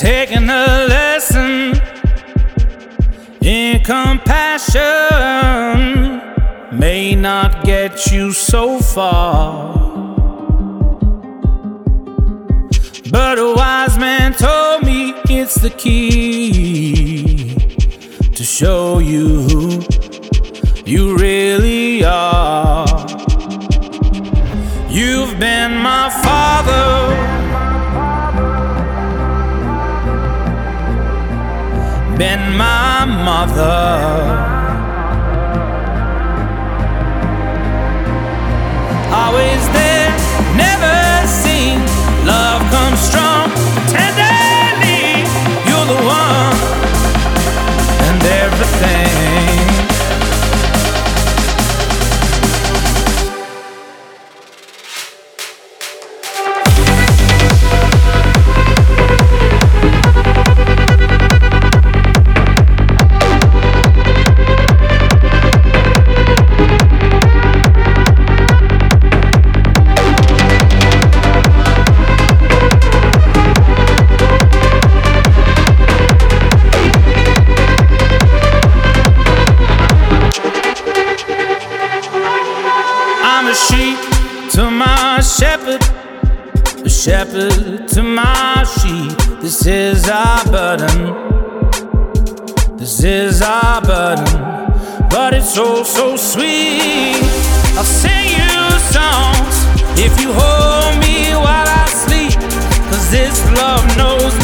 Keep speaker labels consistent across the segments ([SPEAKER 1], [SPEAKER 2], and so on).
[SPEAKER 1] taking a lesson in compassion may not get you so far. But a wise man told me it's the key to show you who you really are. You've been my father. Been my mother. Sheep to my shepherd, a shepherd to my sheep. This is our burden, this is our burden, but it's so, so sweet. I'll sing you songs if you hold me while I sleep, cause this love knows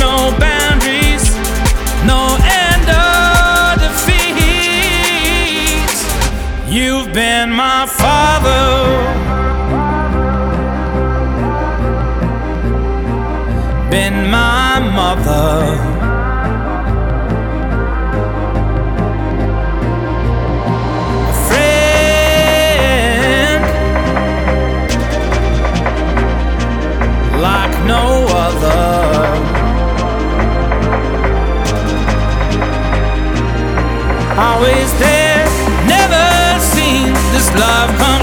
[SPEAKER 1] Always there, never seen this love come